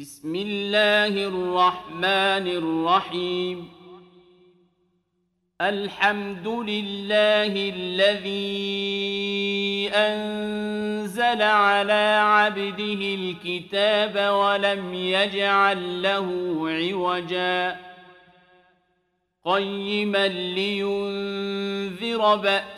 بسم الله الرحمن الرحيم. الحمد لله الذي أنزل على عبده الكتاب ولم يجعل له عوجاً. قيما لينذر بأسا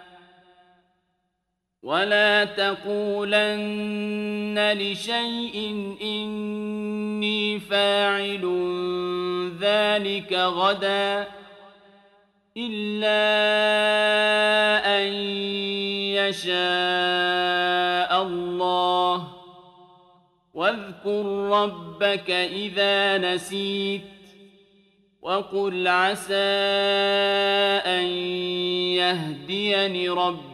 ولا تقولن لشيء إني فاعل ذلك غدا إلا أن يشاء الله واذكر ربك إذا نسيت وقل عسى أن يهديني ربي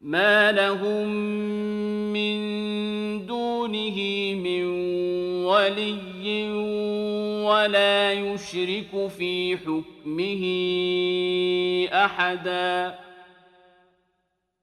ما لهم من دونه من ولي ولا يشرك في حكمه أحداً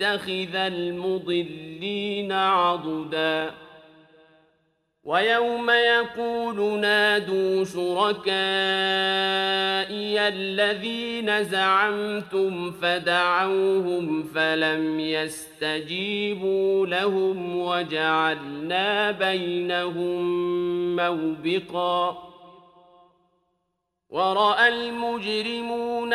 متخذ المضلين عضداً. ويوم يقول نادوا شركائي الذين زعمتم فدعوهم فلم يستجيبوا لهم وجعلنا بينهم موبقا. وراى المجرمون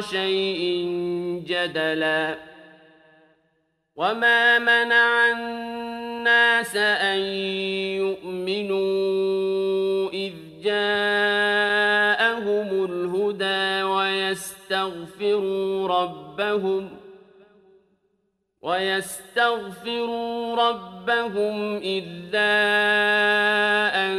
شيء جدلا. وما منع الناس أن يؤمنوا إذ جاءهم الهدى ويستغفروا ربهم ويستغفروا ربهم إلا أن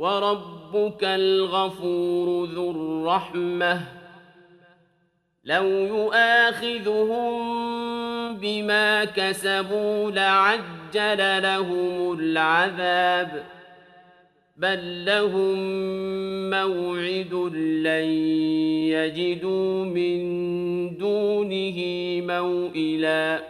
وربك الغفور ذو الرحمة. لو يؤاخذهم بما كسبوا لعجل لهم العذاب ۖ بل لهم موعد لن يجدوا من دونه موئلا.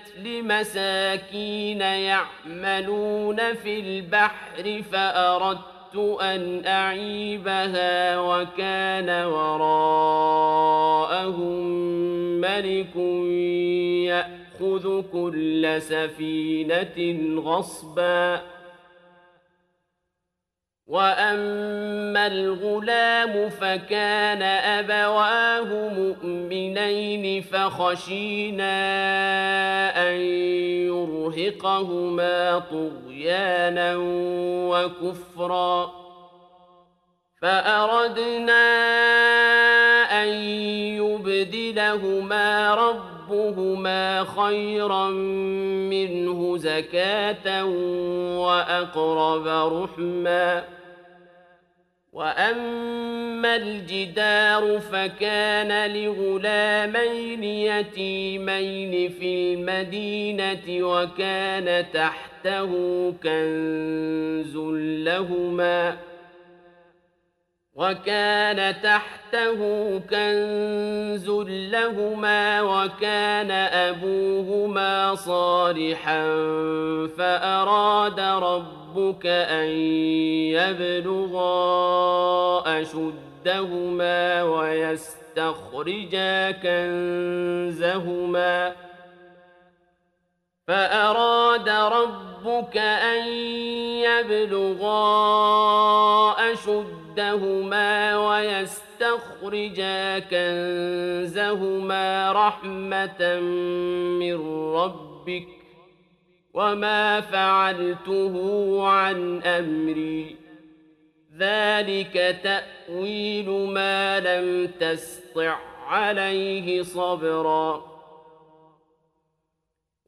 لمساكين يعملون في البحر فأردت أردت أن أعيبها وكان وراءهم ملك يأخذ كل سفينة غصبا وأما الغلام فكان أبواه مؤمنين فخشينا أن يرهقهما طغيانا وكفرا فأردنا أن يبدل ليبدلهما ربهما خيرا منه زكاة وأقرب رحما وأما الجدار فكان لغلامين يتيمين في المدينة وكان تحته كنز لهما وكان تحته كنز لهما وكان أبوهما صالحا فأراد ربك أن يبلغا أشدهما ويستخرجا كنزهما فأراد ربك أن يبلغا أشدهما ويستخرجا كنزهما رحمة من ربك وما فعلته عن أمري ذلك تأويل ما لم تسطع عليه صبرا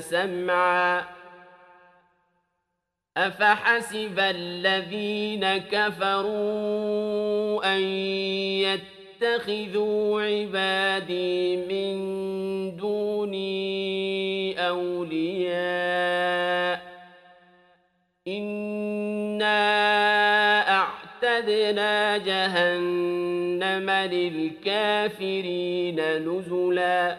سمعا. أفحسب الذين كفروا أن يتخذوا عبادي من دوني أولياء أعتدنا جهنم للكافرين نزلا.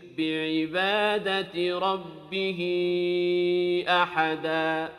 بعبادة ربه أحداً.